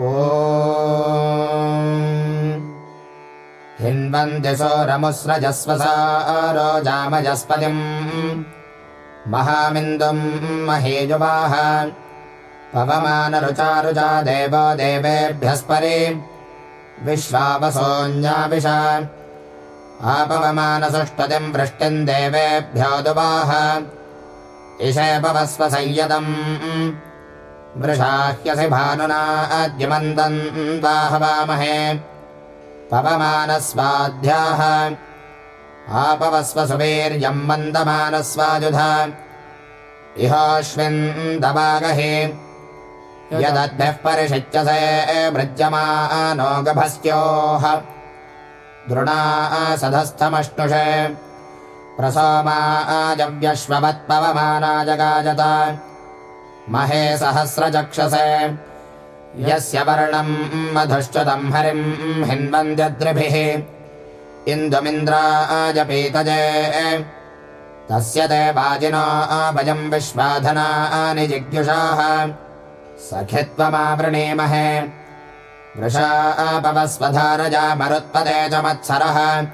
ओ हिन्वन्दिसोरमुस्रजस्वसा रोजामजस्पतिम् महामिन्दुम् महेजुवाह पवमानरुचारुचा देवो देवेभ्यस्परि विश्वावसोऽन्याविश आपवमानसुष्टतिम् वृष्टिम् देवेभ्यो दुवाह इषे पवस्व संयतम् वृषाह्यसि भानुना अद्यमन्दन् वाहवामहे पवमानस्वाध्याः आपवस्व सुवीर्यम् मन्दमानस्वाजुधा इहोऽस्मिन् दवागहे यदद्भिः परिषिच्यसे मृज्यमानो गभस्त्योः दृढा सधस्थमश्नुषे प्रसोमा आजव्यश्ववत्पवमानाजगाजत महे सहस्रचक्षसे। यस्य वर्णम् मधुश्चतम् हरिम् हिन्वन्द्यद्रिभिः। इन्दुमिन्द्राजपीतजे। तस्य ते वाजिनो भजम् विश्वाधनानि जिज्ञुषाः। सखित्वमावृणीमहे। वृषा अपवस्वधारजा मरुत्पदे च मत्सरः।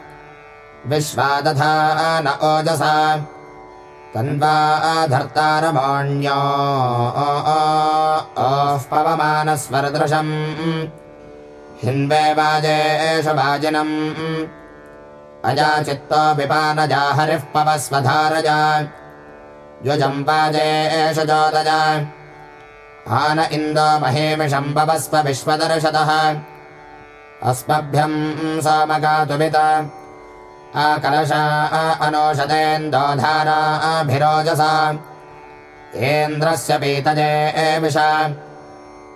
विश्वादधा न ओजसा तन्वा धर्तारमाण्यो ओः पवमानस्वरदृशम्। हिन्वे वाजेषु वाजिनम् अजाचित्तो विपानजा हरिः पवस्वधारजा। युजम् वाजेषु जोदजा आन इन्दो महेमिषम् पवस्व विश्वदर्शतः। अस्मभ्यम् सोमगातुमित। आकलशा अनोषधेन्दोधाराभिरोजसा इन्द्रस्य पीतजे एविषा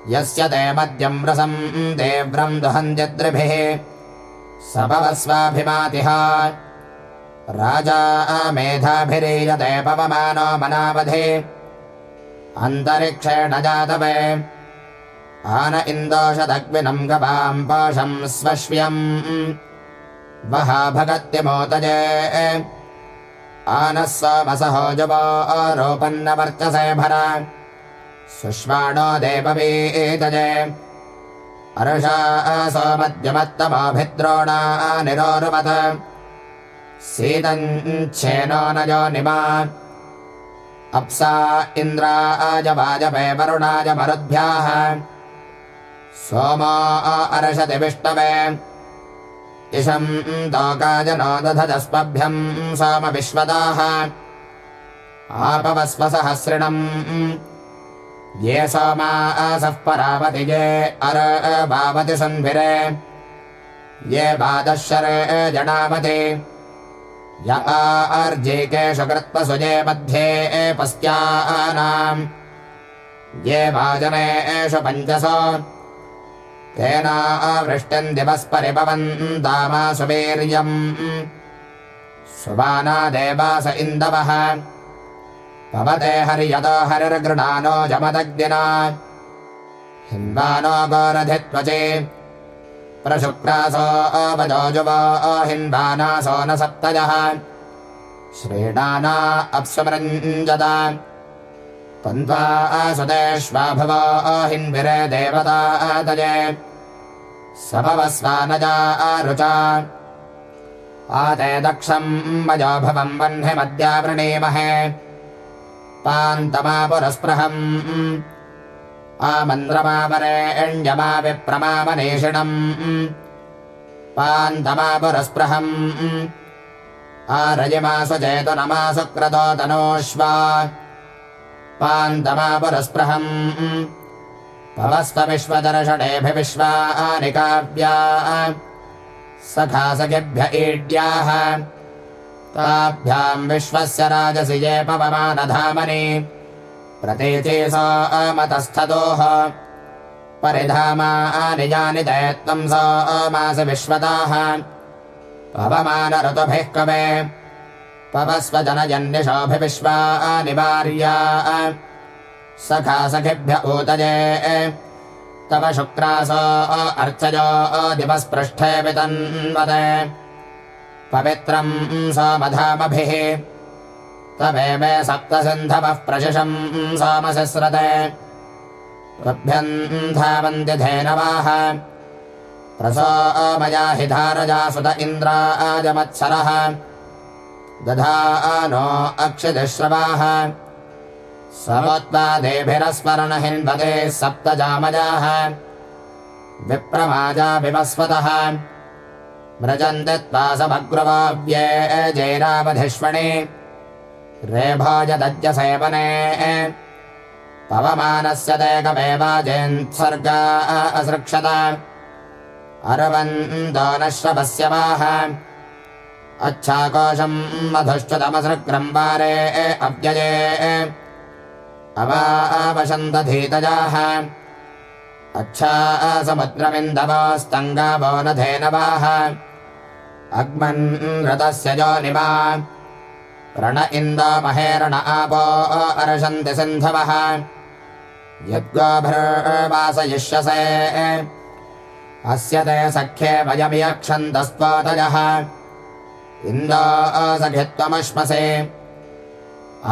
यस्य ते मद्यम् रसम् देव्रम् दुहन्त्यद्रिभिः स राजा मेधाभिरीयते पवमानो मनावधि। अन्तरिक्षेण जातवे। आन इन्दोषदग्विनम् गवाम् पाशम् स्वश्व्यम् वहा भगत्यमोतजे आनः सोमसहो जुवो आरोपन्नवर्चसे भर। सुष्वाणो देववीतजे। अर्षा सोमद्यमत्तमाभिद्रोणा निरोरुवत। सीतञ्छेनो न यो निमा। अप्सा इन्द्रा आजवाजपे वरुणाय मरुद्भ्याः सोमा अर्षति विष्णवे इषम् तोकाजनो दधजस्पभ्यम् सोमविश्वदाः आपवस्व सहस्रिणम् ये सोमा असः परावति ये अर भावति सन्भिरे। ये बादशरे जडावति। य आर्जिकेषु कृत्वसुजे मध्ये पस्त्यानाम्। ये भाजनेषु पञ्चसो तेनावृष्टिम् दिवस्परिभवन्तामासु वीर्यम् सुबाना देवास इन्दवः। पवते हर्यतो हरिर्गृणानो जमदग्निना। हिन्वानो गोरधित्वचे प्रशुक्रासो अवजोजुवो हिन्वानासो न सप्तजः। श्रीणाना अप्सुमृञ्जता त्वन्त्वा सुदेष्वाभव हिन्विरे देवता तजे सभवस्वानजा आरुचा आते दक्षम् वजो भवम् वह्निमद्यावृणीमहे पान्तमापुरस्पृहम् आमन्द्रमावरेण्यमा विप्रमामनेषिणम् पान्तमापुरस्पृहम् आरजिमासु चेतुनमासु क्रतो तनोष्वा पान्तमापुरस्पृहम् भवस्व विश्वदर्शनेऽभिविश्वानि काव्या सखा सखिभ्य ईड्याः। ताभ्याम् विश्वस्य राजसि ये पवमानधामनि। प्रतीचे स अमतस्थतोः परिधामानि जानि ते त्वम् स अमासि विश्वदाः पवमानऋतुभिः कवे पवस्व जनजन्यशोऽभिविश्वानि वार्या सखा सखिभ्य ऊतजे तव शुक्रासो अर्चजो दिवस्पृष्ठे वितन्वते। पवित्रम् सोमधामभिः। तवेमे सप्तसिन्धवः प्रशिशम् सोमसस्रते त्वभ्यन्धावन्ति धेनवाः। प्रसो मया हि धारजा सुत इन्द्राजमत्सरः दधा नो अक्षितिश्रवाः समोत्पादेभिरस्मरणहिन्वदे सप्तजामजाः। विप्रमाजा विवस्वतः। व्रजन्ति त्वा समग्रवाव्ये जैरावधिष्मणि रेभोजदज्यसेवने पवमानस्य देकमेवाजेन्त्सर्गा असृक्षत। अरवन्दो न श्रवस्य वाह अच्छाकोशम् मधुश्चतमसृग्रम् वारे अव्यये। अवावशन्तधीतजाः अच्छा समुद्रमिन्दवोस्तङ्गावो न धेनवाः। अग्मन् रतस्य जोनिवा रण इन्दो महेरण आपो अर्षन्ति सिन्धवः। यद्गोभिर्वासयिष्यसे। अस्य ते सख्ये वयमियक्षन्तस्त्वोतजः इन्दो असघित्वमश्मसे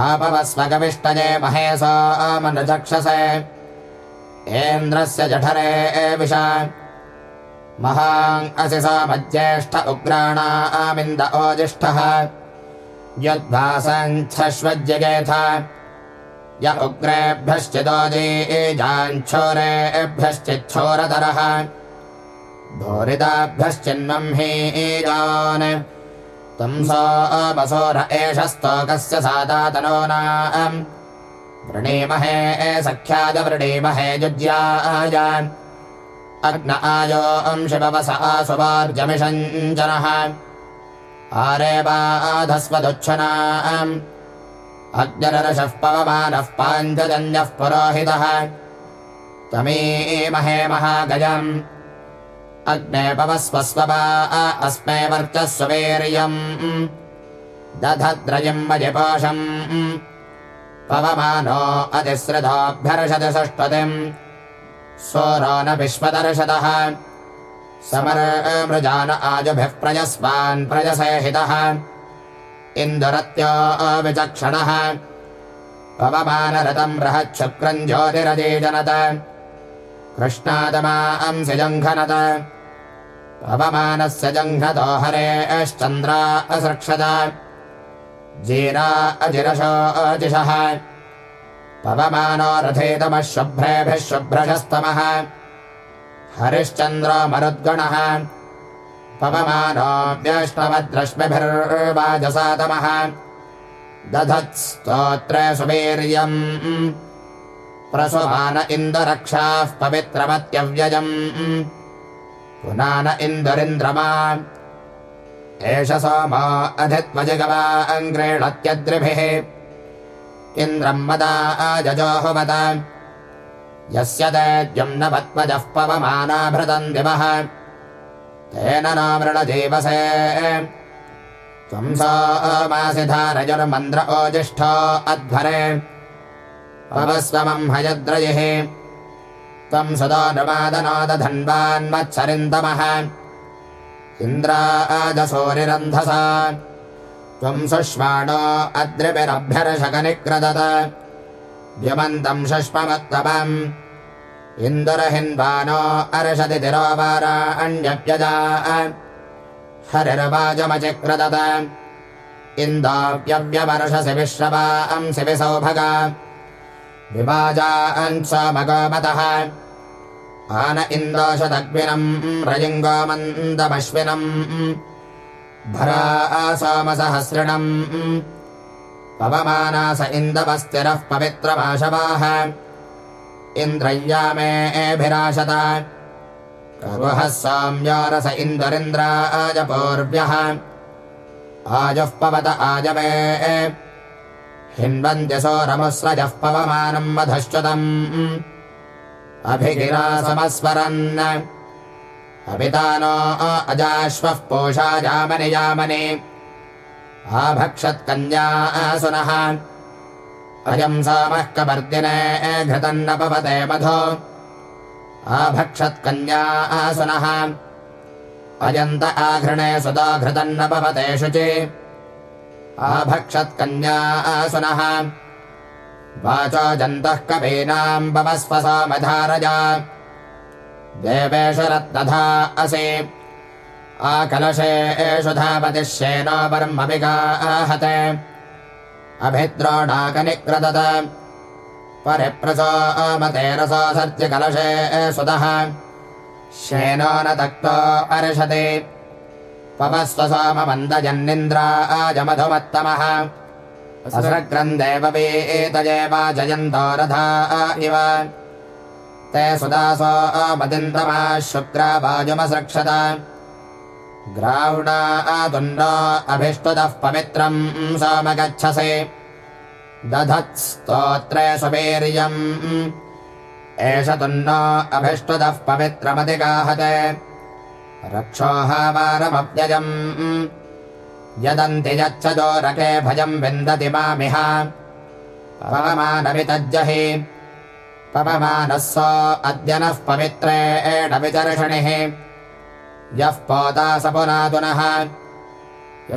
आपवस्वगविष्टजे महेशो आमनृचक्षसे एन्द्रस्य जठरे एविष महाङ् मज्येष्ठ सोमज्येष्ठ आमिंद ओजिष्ठः। यद्भासञ्छश्वज्यगेथ य उग्रेभ्यश्चिदोजीजाञ्छोरेभ्यश्चिच्छोरतरः भूरिताभ्यश्चिन्नम् हि ईजान् हीजान् तंसोऽपसोर एष स्तोकस्य सादातनोनाम् वृणीमहे सख्याय वृणीमहे अग्न आयो अंशिपवस आसुवार्जमिषञ्जनः आरेवाधस्वदुच्छनाम् अग्निरशः पवमानः पाञ्चजन्यः पुरोहितः। तमीमहे महागजम् अग्ने पवस्वस्वपा अस्मे वर्चस्ववीर्यम्। दधद्रयम् वजिपोषम् पवमानो सुष्ठतिम् सोरो न विश्वदर्शतः समरमृजान आजुभिः प्रजस्वान् प्रजसेहितः। इन्दुरत्यो विचक्षणः। पवमानरतम् बृहच्छुक्रम् ज्योतिरजीजनत। कृष्णादमांसि जङ्घनत पवमानस्य जङ्घतो हरेश्चन्द्रा असृक्षत। जीरा अजिरशो अजिषः। पवमानो रथेतमः शुभ्रेभिः शुभ्रशस्तमः हरिश्चन्द्रो मरुद्गणः। पवमानो व्यष्टवद्रश्मिभिर्वाजसातमः दधत्स्तोत्रे सुवीर्यम्। प्रसुमान इन्दुरक्षाः पवित्रमत्यव्ययम् पुनान इन्दुरिन्द्रमा एष सोमो अधित्वजगवा अङ्ग्रेणत्यद्रिभिः इन्द्रम् वदा अजजोहुवद। यस्य तेद्यम् न पद्मजः पवमानाभृतम् दिवः। तेन नो मृणजीवसे त्वम् सोमासि धारजुर्मन्द्र ओजिष्ठो अध्वरे। पवस्वमम् हयद्रयिः त्वम् सुदोनुवादनोदधन्वान्मत्सरिन्दमः इन्द्राजसूरिरन्धसा त्वम् सुष्माणो अद्रिभिरभ्यर्शकनिक्रदत व्यमन्तम् शुष्ममत्तमम् इन्दुरहिन्वानो अर्षति तिरोवाराण्यव्यजा हरिर्वाजमचिक्रदत। इन्दोऽप्यव्यवर्षसि विश्रवांसि विसौभगा विवाजान्स्वमगोमतः आन इन्दोषदग्विनम् रजिङ्गोमन्दमश्विनम् भरा सोमसहस्रिणम् पवमानास इन्दवस्तिरः पवित्रमाशवाः इन्द्रय्यामेभिराशत। करुहः सौम्यो रस इन्दुरिन्द्राजपूर्व्यः आजुः पवत आजवे हिन्वन्त्यसोरमुस्रजः पवमानम् मधश्च्युतम्। अभिगिरा समस्वरन्। अपितानो अजाश्वः पोषा जामनि यामनि आभक्षत्कन्या आसुनः अयम् सोमः कपर्दिने घृतन्नपवते मधो। आभक्षत्कन्या आसुनः अयन्त आघृणे सुतो घृतन्नपवते शुचि आभक्षत्कन्या आसुनः। वाचो जन्तः कवीनाम् बवस्वसामधारजा। देवेषु रत्नधा असि। आकलशे एषु धापतिश्येनो ब्रह्मविगाहते अभिद्रोणाकनिक्रदत परिप्रसो अमतेरसो सत्यकलशे सुतः। श्येनो न तक्तो अर्षति पवस्व सोममन्दजन्निन्द्रा आजमधुमत्तमः असृग्रन्देववीतये वाजयन्तो रथा इव। ते सुदासो मदिन्दमाः शुक्रा वाजुमसृक्षत ग्राहुणा आतुण्डो अभिष्टुतः पवित्रम् सोमगच्छसि। दधत्स्तोत्रे सुवीर्यम्। एष तुन्नो अभिष्टुतः पवित्रमधिगाहते रक्षोहावारमव्ययम् यदन्ति यच्छदोरके विन्दति मामिह। पवमानवितज्जहि। पवमानः नः पवित्रे एडविचर्षणिः यः पोता स पुनातुनः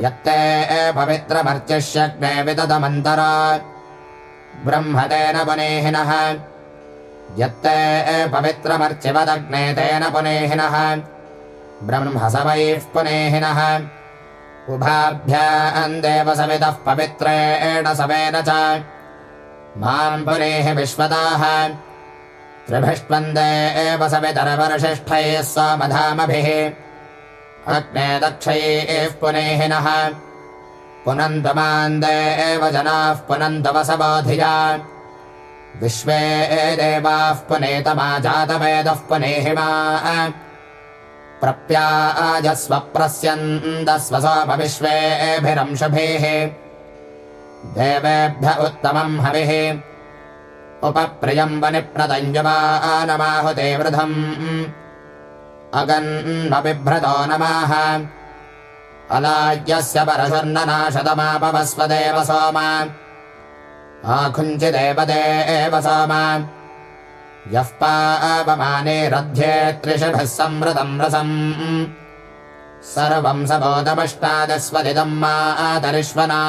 यत्ते पवित्रमर्चिष्यग्ने विदधमन्तरा। ब्रह्मतेन पुनेहिनः। यत्ते पवित्रमर्चिवदग्ने तेन पुनेहिनः ब्रह्म वैः पुनेहिनः। उभाभ्याम् देवसवितः पवित्रेण सवेन च। माम् पुनेः विश्वदाः। त्रिभिष्वन्दे एव सवितरवर्षिष्ठैः स्वमधामभिः अग्ने दक्षैः पुनेहिनः। पुनन्दमान्दे एव जनाः पुनन्दवसबोधिया विश्वे देवाः पुनेतमा जातवेदः पुनेहिमा प्रप्याजस्वप्रस्यन्दस्वसोपविश्वेभिरंशुभिः। देवेभ्य उत्तमम् हविः। उपप्रियम् वनिप्रदञ्जमानमाहुते वृधम्। अगन्नबिभ्रतो नमाः। अलाज्यस्य परशुर्ननाशतमापवस्वदेव सोमा। आखुञ्चिदेव एव सोमा यः पापमाने रध्ये त्रिषभिः संवृतम् रसम्। सर्वम् सबोधमष्टादस्वदिदम् मातरिष्वना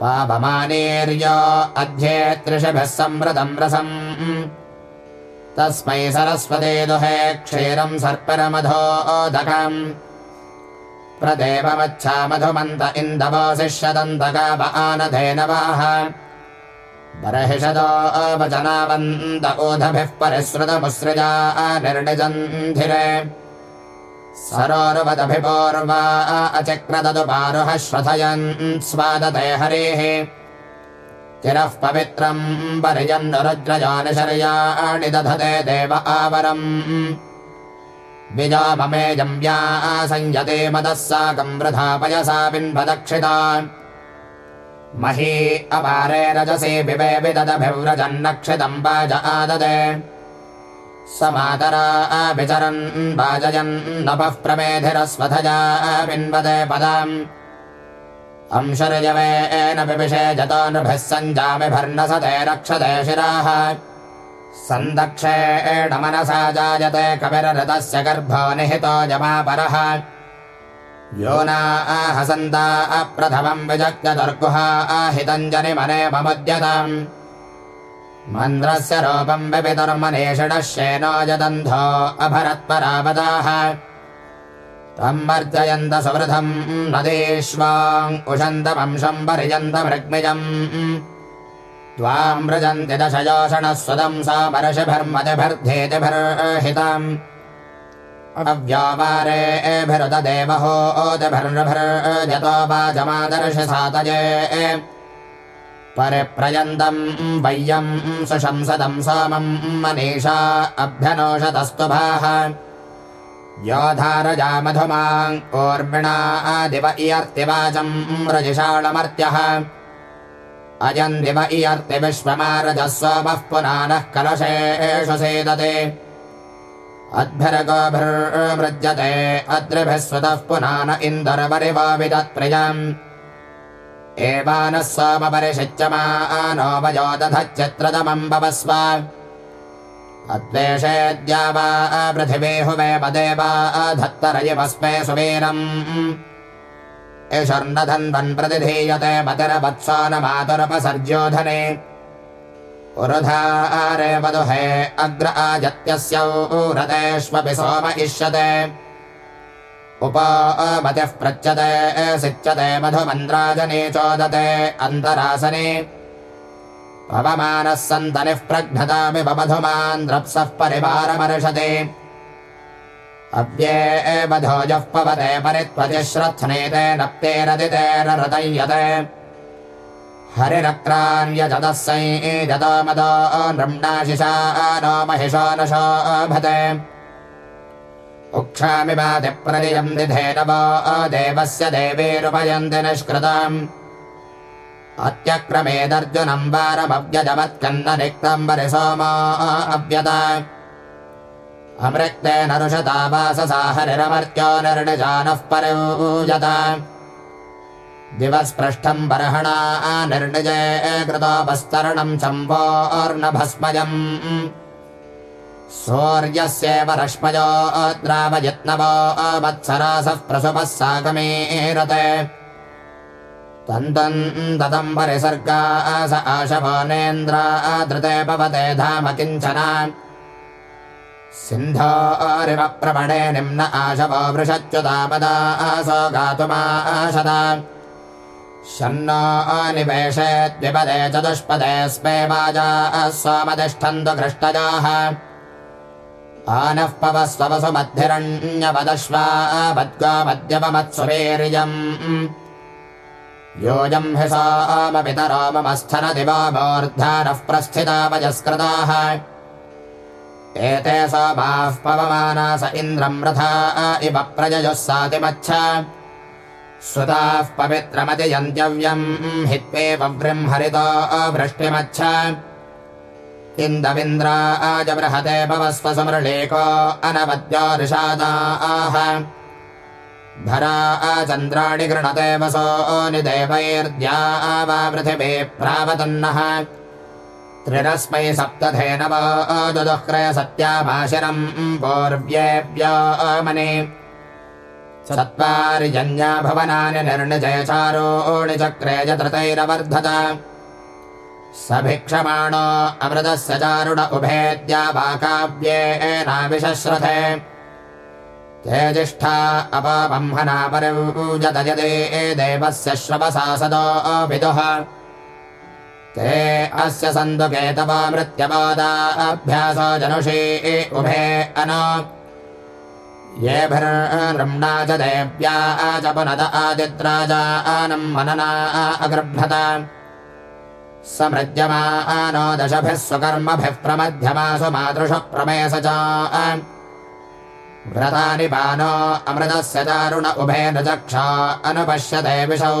पापमानेर्य अध्ये त्रिषभिः संवृतम् रसम्। तस्मै सरस्वते दुहे क्षीरम् सर्परमधोदकम् प्रदेवमच्छा मधुमन्त इन्दवोशिष्यदन्तकाप आनधेनवाः बर्हिषदो अवचनावन्त ओधभिः परिसृतमुसृजा निर्णिजन्धिरे। सरोरुवदभिपूर्वा अचक्रदतु पारुह श्रथयन् स्वादते हरेः। चिरः पवित्रम् परिजन्नुरुद्रजानिशर्याणि दधते देव आवरम्। विजाममेजम् व्या संयते मदः साकम् वृथा पयसा बिन्वदक्षिता मही अपारे रजसे विवे स मातरा अभिचरन् वाजयन्नपः प्रमेधिरस्वथजा अपिन्वदे पदाम्। पिविषे जतो नृभिः सञ्जामिभर्नसते रक्षते शिराः। सन्दक्षेण मनसा जायते कविरऋतस्य गर्भो निहितो जमापरः यो नाहसन्ता अप्रथमम् विजग्दुर्गुहा आहितञ्जनिमने ममुद्यताम्। मन्द्रस्य रूपम् विपितुर्मनीषिणश्येनो यदन्धो अभरत्परावदाः। तम् वर्जयन्त सुवृथम् नदीष्वाम् उषन्तमंशम् परिजन्तमृग्मिजम् त्वाम् व्रजन्ति दशयोषणः स्वदम् सा परशिभिर्मतिभिर्धेतिभिर्हिताम् अव्यावारेभिरुददेवहो ओतिभिर्नभिर्जतो वाजमादर्श सातये परिप्रयन्तम् वय्यम् सुशंसदम् सोमम् मनीषा अभ्यनोषतस्तुभाः योधारजा मधुमाम् ऊर्मिणा दिव इयर्तिवाचम् रजिषाळमर्त्यः अयम् दिव इयर्ति विश्वमारजः सोमः पुनानः कलशेषु सेदते अद्भिर्गोभिर्मृज्यते अद्रिभिः स्वतः पुनान इन्दुर्वरिवाविदत्प्रियम् एवानः सोमपरिषिच्यमानो वयो दधच्चित्रतमम् भवस्व अद्वेषेद्या वा पृथिवी हुवे वा धत्तरयिवस्मे सुवीरम्। एषर्नधन्वन् प्रतिधीयते मतिरवत्सो न मातुरपसर्ज्योधने पुरुधारे मधुहे अग्र आजत्यस्य रथेष्वपि सोम इष्यते उपमतिः पृच्छते, सिच्यते मधुमन्द्राजने चोदते अन्तरासने। पवमानः सन्तनिः प्रघ्नतामिव मधुमान्द्रप्सः परिवारमर्षति। अव्ये मधोजः पवते परित्वतिश्रत्स्नेते नप्तेरदितेररतय्यते हरिरक्रान्यजतः सञ्जतो मदो नृम्णाशिषा नो महिषो न शोभते उक्षामिवातिप्रतियम् दिधेन वो देवस्य देवीरुपयन्ति निष्कृतम्। अत्यक्रमेदर्जुनम् वारमव्यजमत्कन्न रिक्तम् वरिसोमो अव्यत। अमृक्तेन रुषता वाससा हरिरमर्त्यो निर्णिजानः परिपूजत दिवस्पृष्टम् बर्हणा निर्णिजे कृतोपस्तरणम् शम्भोर्नभस्मयम् सूर्यस्येव रश्मयो द्रावयत्नवो वत्सरासः प्रसुपः साकमेरते तन्तम् ददम् परिसर्गा स आशवनेन्द्रा धृते भवते धाम किञ्चन। सिन्धोरिव प्रमणे निम्न आशवो वृषच्युतापदा आसो गातुमाशदा शन्नो निवेशेद्विपदे चतुष्पदे स्मे वाजा सोमतिष्ठन्तु घृष्टजाः आनः पवस्वसुमद्धिरण्यवदश्वा वद्गामद्यपमत्सुवीर्यम् योऽयम् हि सामपितरो मम स्थनदिवा मूर्धानः प्रस्थिता वजस्कृताः एते सोमाः पवमानास इन्द्रम् रथा इव प्रजयुः सातिमच्छ सुताः पवित्रमतियन्त्यव्यम् हित्वेव बृंहरितो वृष्टिमच्छ। इन्दविन्द्रा आजबृहते भवस्व समृळेको अनवद्यो ऋषादाः। भरा आचन्द्राणि गृणते वसो निदेवैर्द्या वा पृथिवी प्रावतन्नः। त्रिरस्मै सप्तधेनव दुदुःक्रय सत्यामाशिरम् पूर्व्येभ्यो मने चत्वारिजन्या भवनानि निर्णिजयचारोणि चक्रे चतृतैरवर्धत स भिक्षमाणो अमृतस्य चारुण उभेद्या वा काव्येनाविशश्रथे तेजिष्ठा अपबह्मना परिपूजत यदे देवस्य श्रवसा सदो विदुः। ते अस्य सन्तु केतवा मृत्यवादाभ्यासो जनुषे उभे अन येभिर्नृम्णा च देव्या च पुनद आदिद्राजानम् मनना अगृभ्रत समृज्यमानो दशभिः स्वकर्मभिः प्रमध्यमासु मातृषु प्रमेश च। व्रतानि पानो अमृतस्य दारुण उभे न चक्षा अनुपश्यते विशौ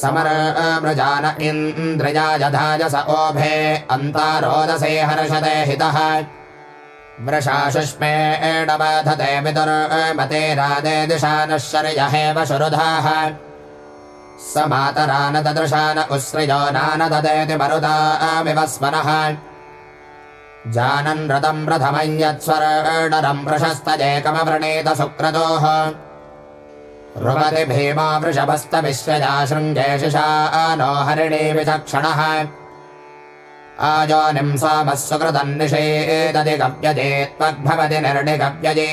समरमृजान इन्द्रजायधाय स ओभे अन्तारोदसे हर्षते हितः वृषाशुष्मे एडबाधते विदुर्मते राधे दिशानः शर्यहेव शुरुधाः। स मातरा न ददृशा न उस्रियो नानददेति मरुदामिव स्मरः जानन् रथम् रथमय्यत्स्वर्णरम् वृषस्तजेकमवृणीत सुक्रतोः। रुमति भीमा वृषभस्तविश्वजा शृङ्गेशिषा नो हरिणी विचक्षणः आजोनिम् सोमः सुकृतन्निषेदधिगव्यजे त्वग्भवति निर्णिगव्यजे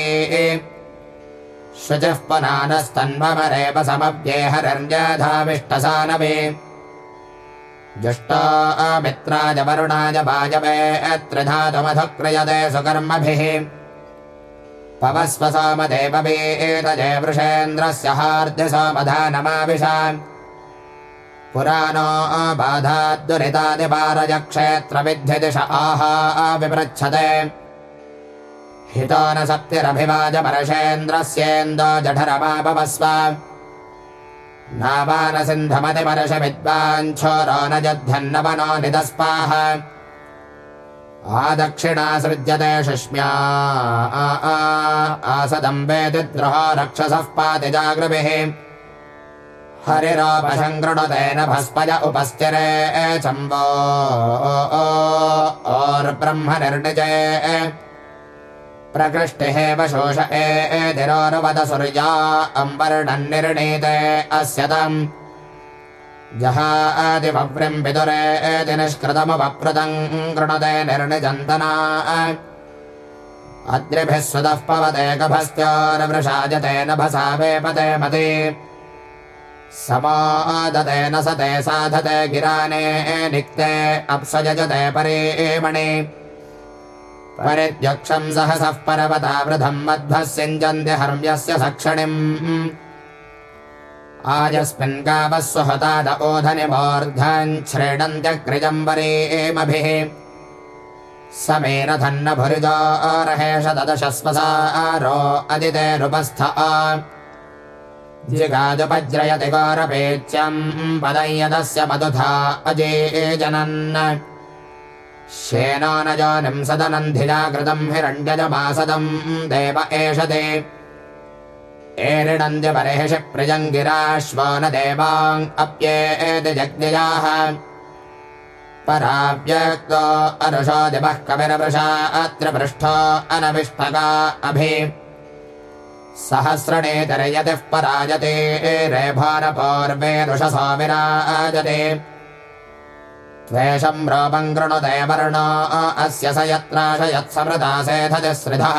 शुचिः पुनानस्तन्वमरेव समव्ये हरिर्यधाविष्टसानवे जुष्टा मित्राज वरुणाय वाजवे त्रिधातुमधुक्रियते सुकर्मभिः। पवस्व सोमदेववेतजय वृषेन्द्रस्य हार्द्यसोमधानमाविशा पुराणो बाधाद्दुरितादिपारजक्षेत्रविद्धिदिश आहा विपृच्छते हितो न सप्तिरभिवाजमर्षेन्द्रस्येन्दो जठरमापवस्व। नावानसिन्धमतिमर्षविद्वाञ्छोरो न जध्यन्नवनो निदस्पाः। आदक्षिणासृज्यते शुष्म्या आसदम् वेदिद्रोहो रक्षसः पाति जागृभिः हरिरोपशङ्कृणुतेन भस्पज उपस्थिरे चम्बो निर्णिजे प्रकृष्टिहेव शोष एतिरोनुवद सूर्या अम्बर्णन्निर्णीते अस्य तम्। कृणुते निर्णिजन्तना। अद्रिभिः स्वतः पवते गभस्त्योर्वृषाजते नभसा वेपते मति समादते न सते, साधते, गिराने, निक्ते अप्सजते परेमणि। परित्यक्षम् सहसः परवता वृधम् मध्वः सिञ्जन्ति हर्म्यस्य सक्षिणिम्। आयस्मिन् गावः स्वहताद ओधनिमोर्धन् श्रीणन्त्यग्रिजम्बरेमभिः समेरधन्न भुरिजो रहेश ददशस्वसारो अदितेरुपस्थ जिगाजुपज्रयति गौरपेच्यम् पदं यदस्य मधुधा अजे जनन्। शेनो न जानिम् सदनन्धिजाकृतम् हिरण्यजमासदम् देव एष ते। एरिणन्द्यपरेषि प्रिजङ्गिराश्वा न देवाङ् अप्येति जग्निजाः पराव्यक्तो अनुषोदिपः कविरवृषा अत्र पृष्ठो अनविष्टका अभि सहस्रणेतरयतिः पराजते रेभानपूर्वेरुषसो विराजते त्वेषम् रोपम् कृणुते वर्णो अस्य स यत्राशयत्समृता सेधतिसृधः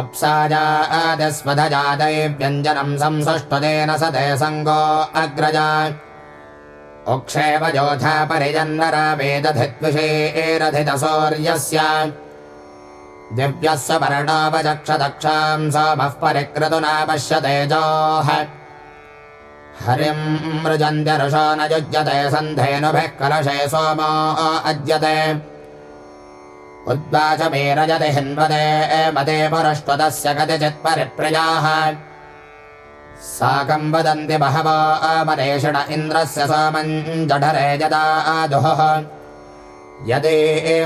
अप्साजादस्वधजादैव्यञ्जनम् संसुष्टुतेन स ते सङ्गो अग्रजा। उक्षेव योधा परिजन्नरा दिव्यस्य वर्णावचक्षदक्षाम् सोमः परिक्रतुना पश्यते जोः। हरिम् मृजन्त्यरुषो न युज्यते सन्धेनुभिः कलशे सोमो अद्यते। उद्वाचमेरजति हिन्वदे मदे पुरष्टुतस्य कतिचित् परिप्रियाः। साकम् वदन्ति बहवो अमरेषिण इन्द्रस्य सोमम् जठरे जदा आदुः यदि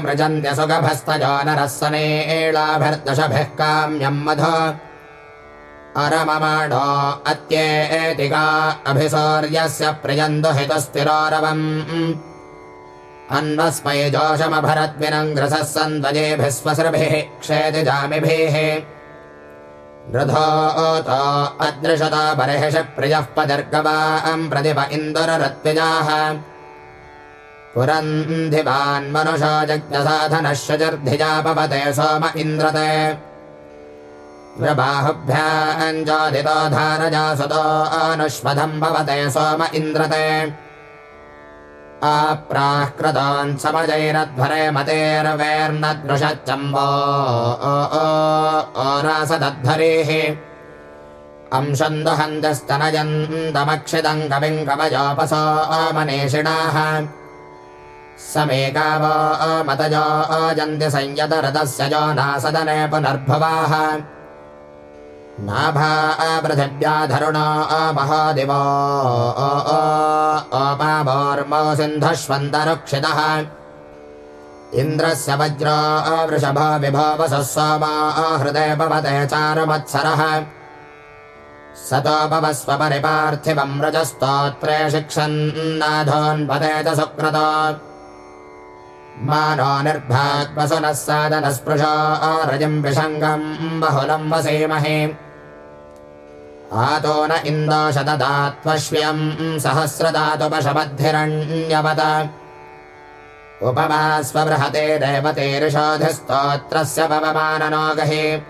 मृजन्त्य सुगभस्तजो नरः सनेलाभिर्दशभिः काम्यम् मधु। अरममाणो अत्येतिका अभिसौर्यस्य प्रियन्दुहितस्तिरोरवम् अन्वस्मै जोषमभरद्विनङ्ग्रसः सन्द्वजेभिः स्वसृभिः क्षेतिजामिभिः रथोतो अदृशता प्रियः पदर्गवाम् प्रतिप इन्दुररत्विजाः पुरन्धिवान्मनुषो जज्ञसाधनः शचर्धिजापवते सोम इन्द्रते। बाहुभ्याञ्जोदितो धारजा सुतो अनुष्वधम् भवते सोम इन्द्रते। आप्राकृतान् समजैरध्वरे मतेर्वेर्नदृशच्चम्बो ओरासदद्धरेः अंशन्दहन्तस्तनयन्तमक्षितम् कविम् कवयोपसो मनीषिणाः समेकावो मतजो अजन्ति संयतरथस्य जो नासदने पुनर्भवाः। नाभा पृथिव्याधरुणो महादिवो अपाभोर्मो सिन्धुष्वन्तरुक्षितः। इन्द्रस्य वज्रो वृषभो विभवसः सोमा हृदय भवते चारुमत्सरः। परिपार्थिवम् रजस्तोत्रे शिक्षन्नाधोन्पदे च सुक्रतो मानो निर्भाग्वसुनः सादनस्पृशो रजिम् विषङ्गम् बहुलम् वसेमहे। आतो न इन्दोशददात्वश्व्यम् सहस्रदातुपशबद्धिरण्यवत। उपमास्वबृहते देवतेरिषोधिस्तोत्रस्य पवमाननो गहि।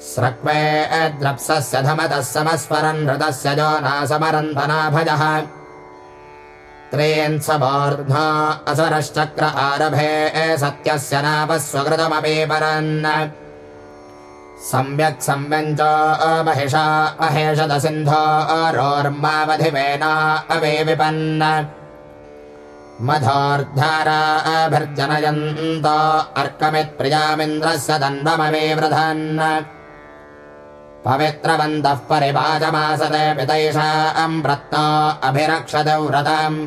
स्रक्वे द्रप्सस्य धमतः समस्वरन् हृदस्य जो नासमरन्तनाभजः। त्रेन् समोर्ध्वा असरश्चक्र आरभे सत्यस्य नापस्वकृतमपि परन्। सम्यक् सम्यञ्च महिषा अहेषद सिन्धो अरोर्मावधिवेना अवे विपन्न मधोर्धाराभिर्जनयन्त अर्कमित्प्रियामिन्द्रस्य दण्डमवे वृधन्। पवित्रवन्तः पितैषाम् रत्नो अभिरक्षतौ व्रतम्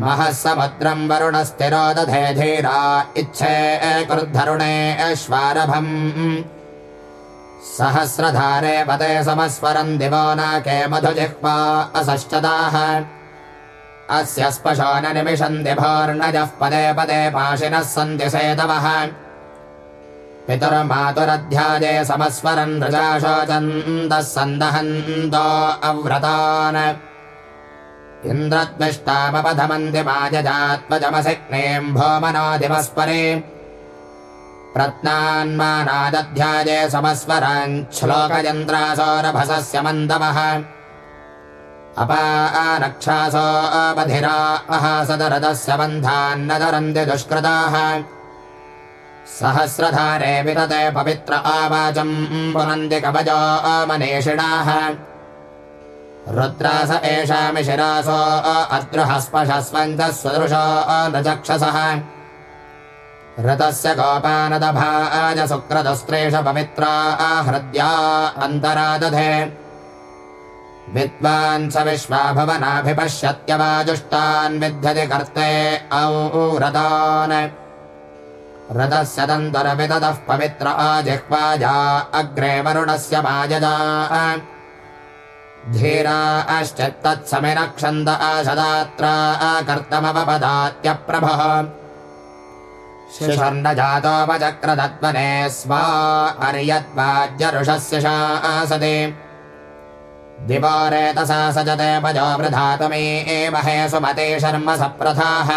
महः समुद्रम् वरुणस्थिरो दधे धीरा इच्छे कृद्धरुणे अश्वारभम्। सहस्रधारे पदे समस्वरम् दिवो नाके मधुजिह्वा असश्चदाः अस्य स्पशो न निमिषन्ति भोर्णजः पदे पदे पाशिनः सन्ति सेतवः पितुर्मातुरध्याये समस्वरन् रजाशोचन्तः सन्दहन्तो अव्रतान् इन्द्रद्विष्टामपधमन्ति मायजात्मजमसिग्नेम् भोमनादिवस्परे प्रत्नान्मानादध्याये समस्वरान् श्लोकयन्त्रासोरभसस्य मन्दवः। अपानक्षासो अबधिरा अहासदरदस्य बन्धान्नदरन्ति दुष्कृताः। सहस्रधारे वितते पवित्र आवाचम् पुनन्ति कवचो अमनेषिणाः रुद्रास एषामिशिरासो अद्रुहस्पशस्वन्तः सुदृशो नचक्षसः। ऋतस्य गोपानदभाज सुक्रतस्त्रेष पवित्रा हृद्या अन्तरादधे। विद्वान् स विश्वा भवनाभिपश्यत्यवाजुष्टान् विध्यति कर्ते औरतान् रथस्य दन्तरविदतः पवित्र आजिह्वाजा अग्रे वरुणस्य वाजदा धीरा अश्चित्तत्समिरक्षन्द आशदात्रा कर्तमवपदात्यप्रभः शिशर्णजातोपचक्रदत्वने स्वा अर्यद्वाज्यरुषस्य शासदे। दिवारेतसा सजते पजो वृधातमे एवहे सुमते शर्म सप्रथाः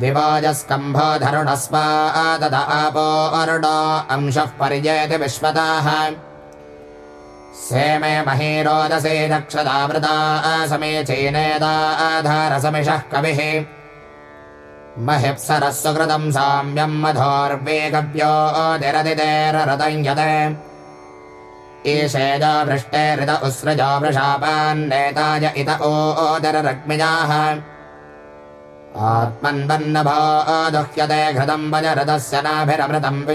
दिवाजस्कम्भो धरुणस्वा दद आपो अरुणो अंशः पर्येति विश्वताः सेमे महीरोदसे रक्षदावृता समीचीनेदाधारसमिषः कविः। महिप्सरः सुकृतम् साम्यम् मधोर्वेगव्योदिरदितेररतं यते ईशेजा वृष्टेरित उस्रजा वृषापान्नेताय इत ओदररग्मिजाः। आत्मन्वन्नभो दुह्यते घृतम् वजरथस्य नाभिरमृतम्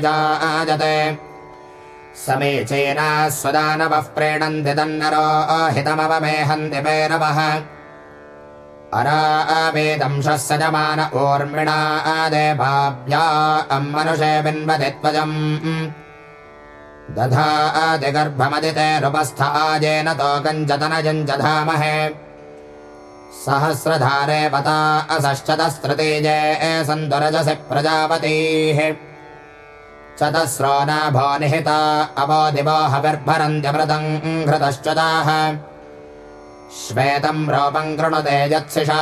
समीचीनाः स्वदानवः प्रीणन्ति तन्नरो हितमवमेहन्ति भैरवः अरावेदंशः सजमान ऊर्मिणा देवाभ्या अम्मनुषे बिन्वति त्वजम्। दधा आदिगर्भमदितेरुपस्थ आजेन तोकञ्चतनजम् च धामहे सहस्रधारे पता असश्चतस्त्रतेजे सन्तुरजसि प्रजापतीः चतस्रो नाभो निहिता अवो दिवो हविर्भरन्त्यमृतम् घृतश्चताः। श्वेतम् रूपम् कृणुते यत्सिषा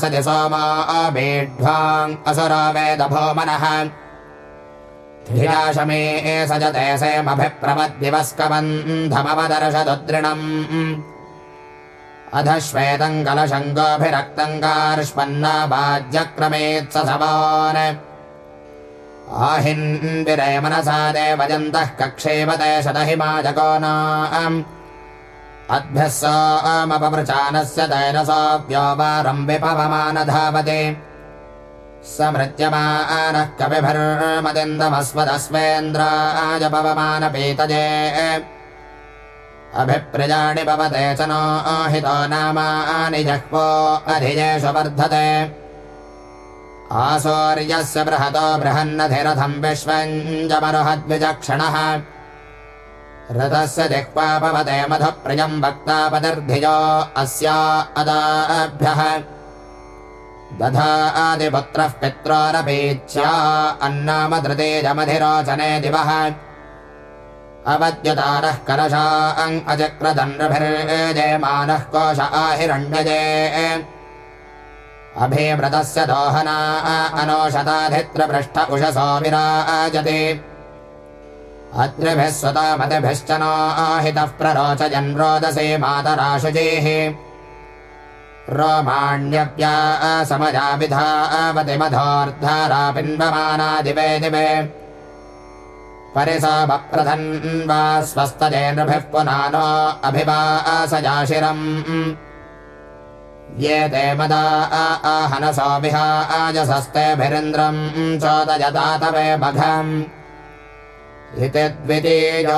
सति सोमा अबीढ्वाम् असुरो वेदभो मनः धियाशमे सजते सेमभिप्रमद्दिवस्कबन्धमवदर्शदुद्रिणम्। अध श्वेतम् कलशङ्गोभिरक्तम् कार्ष्पन्नावाज्यक्रमेत्स समान् आहिन्विरे मनसा देवजन्तः कक्षेवते शतहिमाजको नाम् अद्भ्यः सोमपवृचानस्य तैरसोऽव्यो वारम् विपवमानधावते। समृत्यमानः कविभिर्मदिन्दमस्वदस्वेन्द्राय पवमानपीतजे अभिप्रजाणि पवते च नो हितो नामानि जह्वो अधिजेषु वर्धते आसौर्यस्य बृहतो बृहन्नधिरथम् विश्वम् जमरुहद्विचक्षणः। रथस्य जिह्वा पवते मधुप्रियम् वक्तापतिर्धियो अस्या अदाभ्यः। दधा आदिपुत्रः पित्रोरपीच्या अन्नामधृतेजमधिरोचने दिवः। अवद्यतारः कलशा अचक्रदण्डभिर्जयमानः कोश आहिरण्यजे अभिव्रतस्य दोहना अनोषताधित्रपृष्ठ उषसो विराजते अत्रिभिः स्वतामतिभिश्च नो आहितः प्ररोचयन् रोदसे मातराशुजेः। रोमाण्यव्या समजाविधावति मधोर्धारा पिन्वमाना दिवे। दिवे परिसमप्रधन्वा स्वस्तजेनृभिः पुनानो अभिवासजाशिरम् ये ते मदा आहनसो विहाजसस्तेभिरिन्द्रम् चोदयता तवे बघम्। इति द्वितीयोऽध्यायः